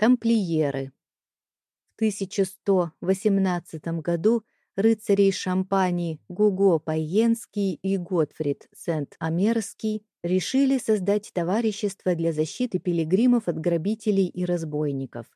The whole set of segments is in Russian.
Тамплиеры. В 1118 году рыцари Шампании Гуго Пайенский и Готфрид Сент-Амерский решили создать товарищество для защиты пилигримов от грабителей и разбойников.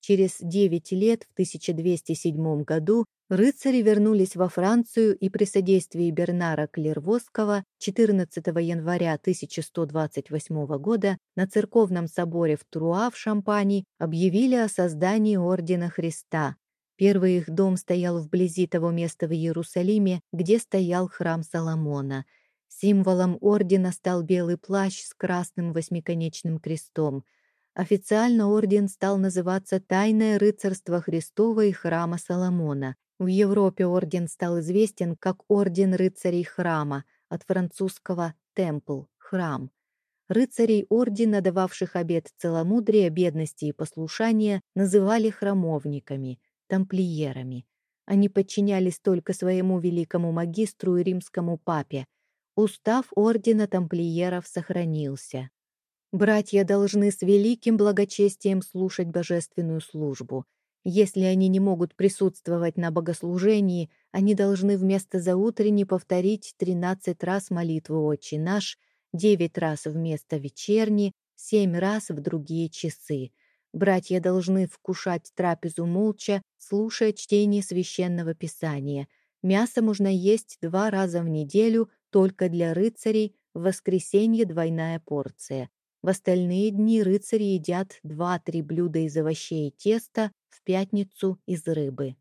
Через 9 лет, в 1207 году, рыцари вернулись во Францию и при содействии Бернара Клервосского 14 января 1128 года на церковном соборе в Труа в Шампании объявили о создании Ордена Христа. Первый их дом стоял вблизи того места в Иерусалиме, где стоял храм Соломона. Символом ордена стал белый плащ с красным восьмиконечным крестом – Официально орден стал называться «Тайное рыцарство Христова и храма Соломона». В Европе орден стал известен как Орден рыцарей храма, от французского «темпл» — храм. Рыцарей ордена, дававших обет целомудрия, бедности и послушания, называли храмовниками, тамплиерами. Они подчинялись только своему великому магистру и римскому папе. Устав ордена тамплиеров сохранился. Братья должны с великим благочестием слушать божественную службу. Если они не могут присутствовать на богослужении, они должны вместо заутренней повторить 13 раз молитву «Отче наш», 9 раз вместо вечерни, 7 раз в другие часы. Братья должны вкушать трапезу молча, слушая чтение священного писания. Мясо можно есть два раза в неделю, только для рыцарей, в воскресенье двойная порция. В остальные дни рыцари едят два-три блюда из овощей и теста, в пятницу из рыбы.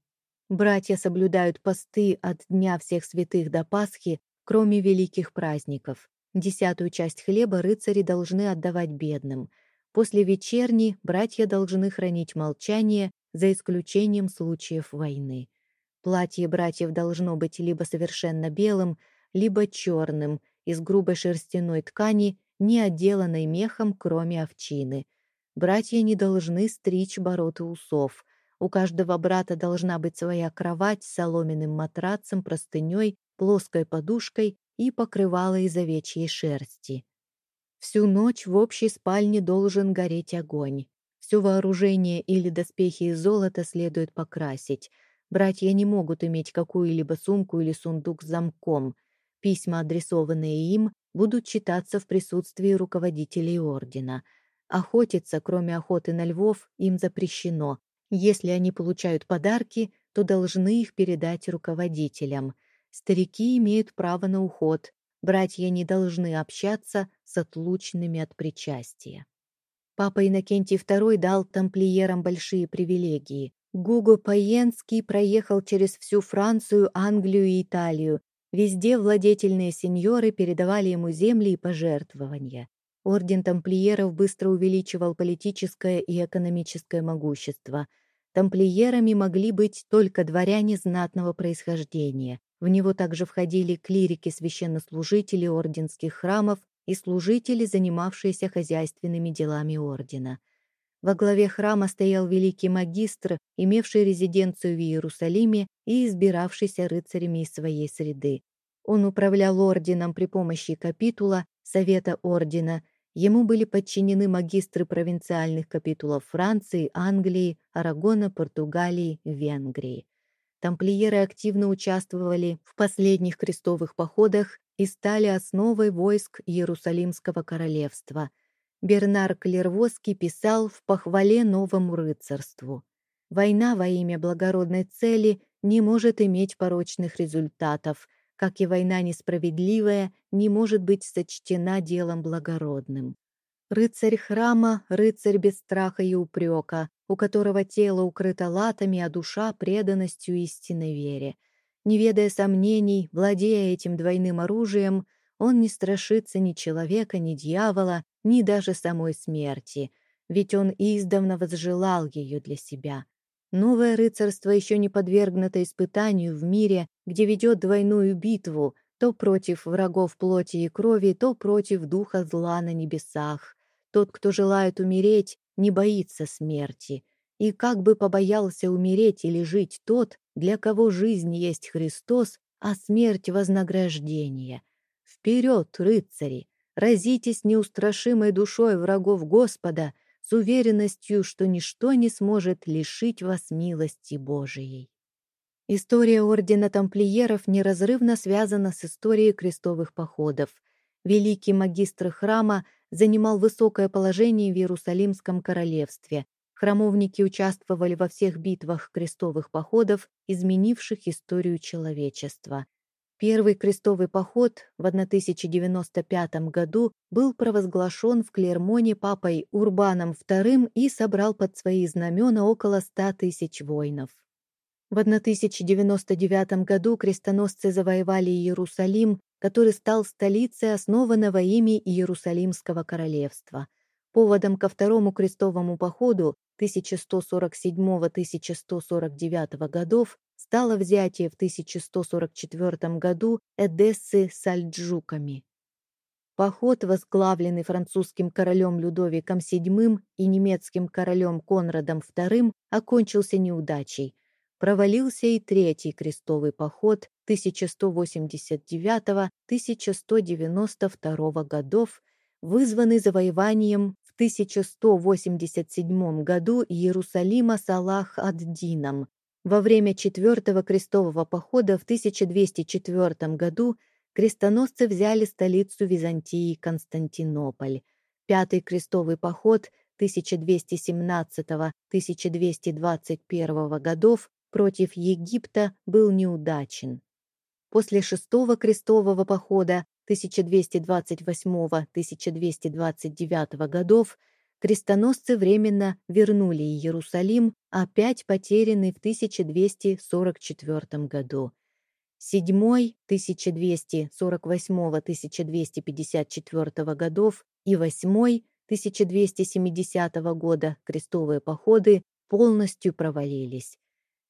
Братья соблюдают посты от Дня всех святых до Пасхи, кроме великих праздников. Десятую часть хлеба рыцари должны отдавать бедным. После вечерни братья должны хранить молчание, за исключением случаев войны. Платье братьев должно быть либо совершенно белым, либо черным, из грубой шерстяной ткани не отделанной мехом, кроме овчины. Братья не должны стричь бород и усов. У каждого брата должна быть своя кровать с соломенным матрацем, простыней, плоской подушкой и покрывало из овечьей шерсти. Всю ночь в общей спальне должен гореть огонь. Все вооружение или доспехи из золота следует покрасить. Братья не могут иметь какую-либо сумку или сундук с замком. Письма, адресованные им, будут читаться в присутствии руководителей ордена. Охотиться, кроме охоты на львов, им запрещено. Если они получают подарки, то должны их передать руководителям. Старики имеют право на уход. Братья не должны общаться с отлученными от причастия. Папа Иннокентий II дал тамплиерам большие привилегии. Гуго Паенский проехал через всю Францию, Англию и Италию, Везде владетельные сеньоры передавали ему земли и пожертвования. Орден тамплиеров быстро увеличивал политическое и экономическое могущество. Тамплиерами могли быть только дворяне знатного происхождения. В него также входили клирики-священнослужители орденских храмов и служители, занимавшиеся хозяйственными делами ордена. Во главе храма стоял великий магистр, имевший резиденцию в Иерусалиме и избиравшийся рыцарями из своей среды. Он управлял орденом при помощи капитула, совета ордена. Ему были подчинены магистры провинциальных капитулов Франции, Англии, Арагона, Португалии, Венгрии. Тамплиеры активно участвовали в последних крестовых походах и стали основой войск Иерусалимского королевства – Бернар Клервоский писал в похвале новому рыцарству. «Война во имя благородной цели не может иметь порочных результатов, как и война несправедливая не может быть сочтена делом благородным. Рыцарь храма — рыцарь без страха и упрека, у которого тело укрыто латами, а душа — преданностью истинной вере. Не ведая сомнений, владея этим двойным оружием, он не страшится ни человека, ни дьявола, ни даже самой смерти, ведь он издавна возжелал ее для себя. Новое рыцарство еще не подвергнуто испытанию в мире, где ведет двойную битву, то против врагов плоти и крови, то против духа зла на небесах. Тот, кто желает умереть, не боится смерти. И как бы побоялся умереть или жить тот, для кого жизнь есть Христос, а смерть — вознаграждение. Вперед, рыцари! Разитесь неустрашимой душой врагов Господа, с уверенностью, что ничто не сможет лишить вас милости Божией. История Ордена Тамплиеров неразрывно связана с историей крестовых походов. Великий магистр храма занимал высокое положение в Иерусалимском королевстве. Храмовники участвовали во всех битвах крестовых походов, изменивших историю человечества. Первый крестовый поход в 1095 году был провозглашен в Клермоне папой Урбаном II и собрал под свои знамена около 100 тысяч воинов. В 1099 году крестоносцы завоевали Иерусалим, который стал столицей основанного ими Иерусалимского королевства. Поводом ко второму крестовому походу 1147-1149 годов стало взятие в 1144 году Эдессы сальджуками. Поход, возглавленный французским королем Людовиком VII и немецким королем Конрадом II, окончился неудачей – провалился и третий крестовый поход 1189-1192 годов, вызванный завоеванием в 1187 году Иерусалима Салах-ад-Дином. Во время четвертого крестового похода в 1204 году крестоносцы взяли столицу Византии Константинополь. Пятый крестовый поход 1217-1221 годов против Египта был неудачен. После шестого крестового похода 1228-1229 годов крестоносцы временно вернули Иерусалим, опять потерянный в 1244 году. Седьмой 1248-1254 годов и восьмой 1270 года крестовые походы полностью провалились.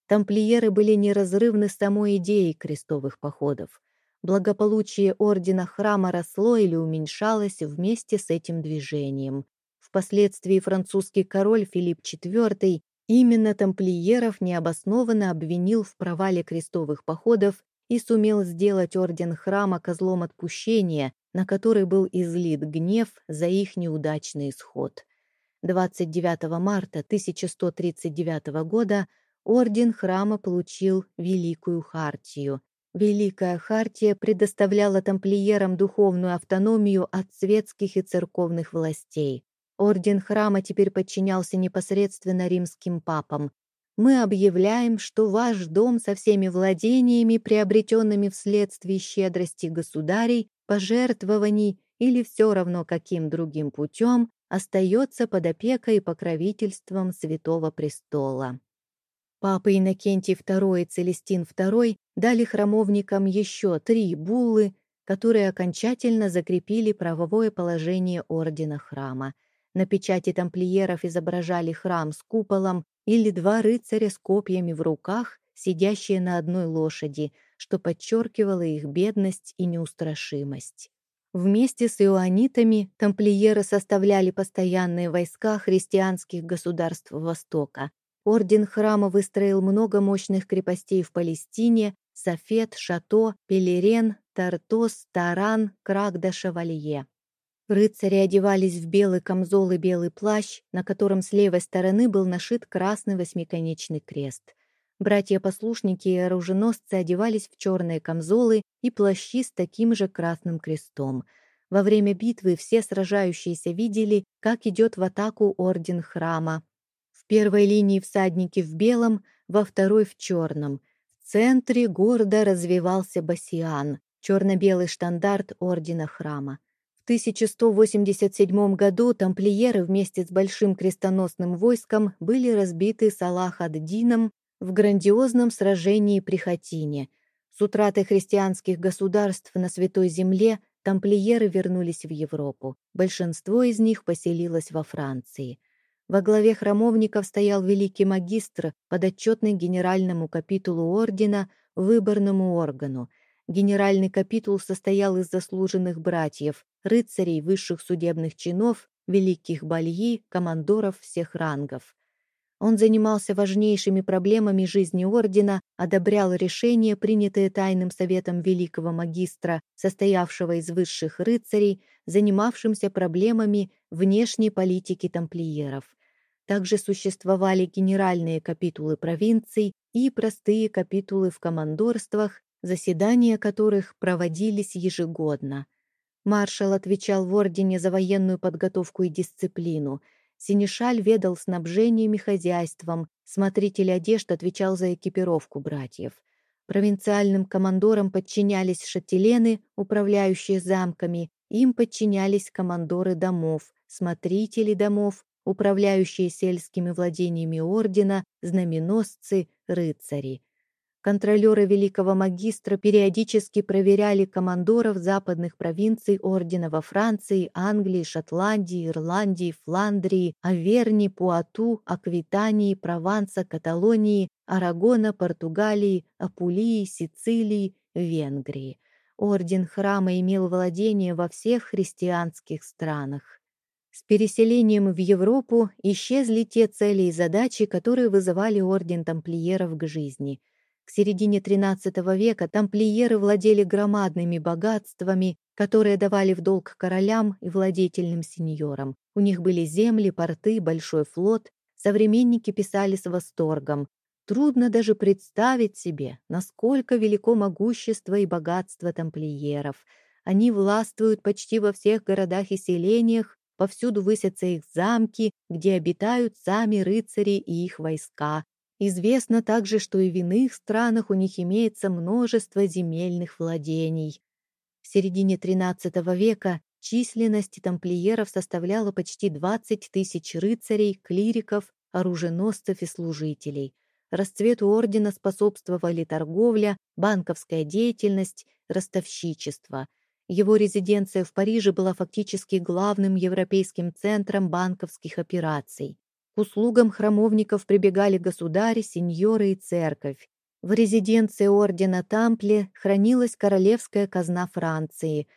Тамплиеры были неразрывны с самой идеей крестовых походов. Благополучие ордена храма росло или уменьшалось вместе с этим движением. Впоследствии французский король Филипп IV именно тамплиеров необоснованно обвинил в провале крестовых походов и сумел сделать орден храма козлом отпущения, на который был излит гнев за их неудачный исход. 29 марта 1139 года орден храма получил Великую Хартию. Великая Хартия предоставляла тамплиерам духовную автономию от светских и церковных властей. Орден храма теперь подчинялся непосредственно римским папам. Мы объявляем, что ваш дом со всеми владениями, приобретенными вследствие щедрости государей, пожертвований или все равно каким другим путем, остается под опекой и покровительством Святого Престола. Папы Иннокентий II и Целестин II дали храмовникам еще три буллы, которые окончательно закрепили правовое положение ордена храма. На печати тамплиеров изображали храм с куполом или два рыцаря с копьями в руках, сидящие на одной лошади, что подчеркивало их бедность и неустрашимость. Вместе с иоанитами тамплиеры составляли постоянные войска христианских государств Востока, Орден храма выстроил много мощных крепостей в Палестине, Софет, Шато, Пелерен, Тартос, Таран, Крагда-Шавалье. Рыцари одевались в белый камзол и белый плащ, на котором с левой стороны был нашит красный восьмиконечный крест. Братья-послушники и оруженосцы одевались в черные камзолы и плащи с таким же красным крестом. Во время битвы все сражающиеся видели, как идет в атаку орден храма, первой линии всадники в белом, во второй в черном. В центре гордо развивался басиан, черно-белый штандарт ордена храма. В 1187 году тамплиеры вместе с большим крестоносным войском были разбиты Салах-ад-Дином в грандиозном сражении при Хатине. С утратой христианских государств на Святой Земле тамплиеры вернулись в Европу. Большинство из них поселилось во Франции. Во главе храмовников стоял великий магистр, подотчетный генеральному капитулу ордена, выборному органу. Генеральный капитул состоял из заслуженных братьев, рыцарей высших судебных чинов, великих бальи, командоров всех рангов. Он занимался важнейшими проблемами жизни ордена, одобрял решения, принятые тайным советом великого магистра, состоявшего из высших рыцарей, занимавшимся проблемами внешней политики тамплиеров. Также существовали генеральные капитулы провинций и простые капитулы в командорствах, заседания которых проводились ежегодно. Маршал отвечал в ордене за военную подготовку и дисциплину – Синишаль ведал снабжением и хозяйством, смотритель одежд отвечал за экипировку братьев. Провинциальным командорам подчинялись шателены, управляющие замками, им подчинялись командоры домов, смотрители домов, управляющие сельскими владениями ордена, знаменосцы, рыцари. Контролеры Великого Магистра периодически проверяли командоров западных провинций ордена во Франции, Англии, Шотландии, Ирландии, Фландрии, Аверни, Пуату, Аквитании, Прованса, Каталонии, Арагона, Португалии, Апулии, Сицилии, Венгрии. Орден храма имел владение во всех христианских странах. С переселением в Европу исчезли те цели и задачи, которые вызывали орден тамплиеров к жизни – к середине XIII века тамплиеры владели громадными богатствами, которые давали в долг королям и владетельным сеньорам. У них были земли, порты, большой флот. Современники писали с восторгом. Трудно даже представить себе, насколько велико могущество и богатство тамплиеров. Они властвуют почти во всех городах и селениях, повсюду высятся их замки, где обитают сами рыцари и их войска, Известно также, что и в иных странах у них имеется множество земельных владений. В середине XIII века численность тамплиеров составляла почти 20 тысяч рыцарей, клириков, оруженосцев и служителей. Расцвету ордена способствовали торговля, банковская деятельность, ростовщичество. Его резиденция в Париже была фактически главным европейским центром банковских операций. Услугам храмовников прибегали государи, сеньоры и церковь. В резиденции ордена Тампли хранилась королевская казна Франции.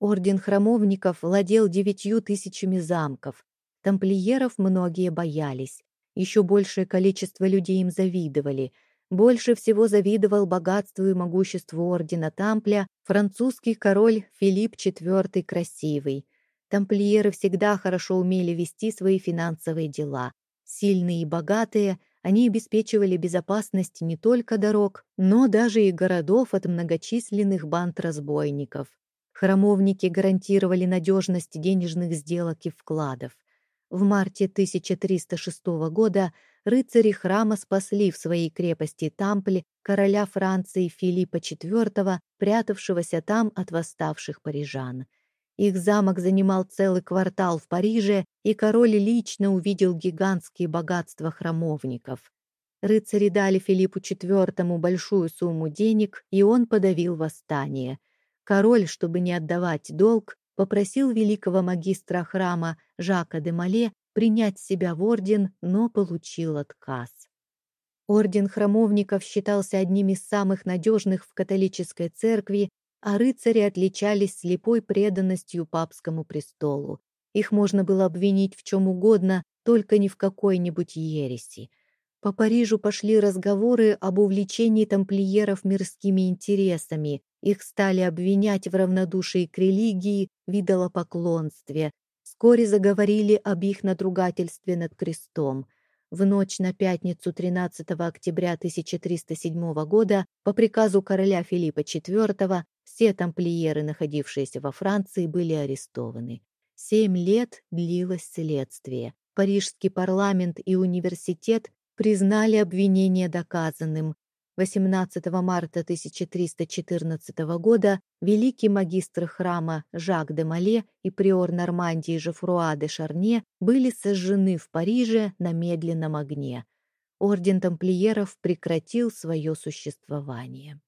Орден храмовников владел девятью тысячами замков. Тамплиеров многие боялись. Еще большее количество людей им завидовали. Больше всего завидовал богатству и могуществу ордена Тампля французский король Филипп IV Красивый. Тамплиеры всегда хорошо умели вести свои финансовые дела. Сильные и богатые, они обеспечивали безопасность не только дорог, но даже и городов от многочисленных банд разбойников. Храмовники гарантировали надежность денежных сделок и вкладов. В марте 1306 года рыцари храма спасли в своей крепости Тампль короля Франции Филиппа IV, прятавшегося там от восставших парижан. Их замок занимал целый квартал в Париже, и король лично увидел гигантские богатства храмовников. Рыцари дали Филиппу IV большую сумму денег, и он подавил восстание. Король, чтобы не отдавать долг, попросил великого магистра храма Жака де Мале принять себя в орден, но получил отказ. Орден храмовников считался одним из самых надежных в католической церкви а рыцари отличались слепой преданностью папскому престолу. Их можно было обвинить в чем угодно, только не в какой-нибудь ереси. По Парижу пошли разговоры об увлечении тамплиеров мирскими интересами. Их стали обвинять в равнодушии к религии, видолопоклонстве. Вскоре заговорили об их надругательстве над крестом. В ночь на пятницу 13 октября 1307 года по приказу короля Филиппа IV все тамплиеры, находившиеся во Франции, были арестованы. Семь лет длилось следствие. Парижский парламент и университет признали обвинение доказанным. 18 марта 1314 года великий магистр храма Жак де Мале и приор Нормандии Жефруа де Шарне были сожжены в Париже на медленном огне. Орден тамплиеров прекратил свое существование.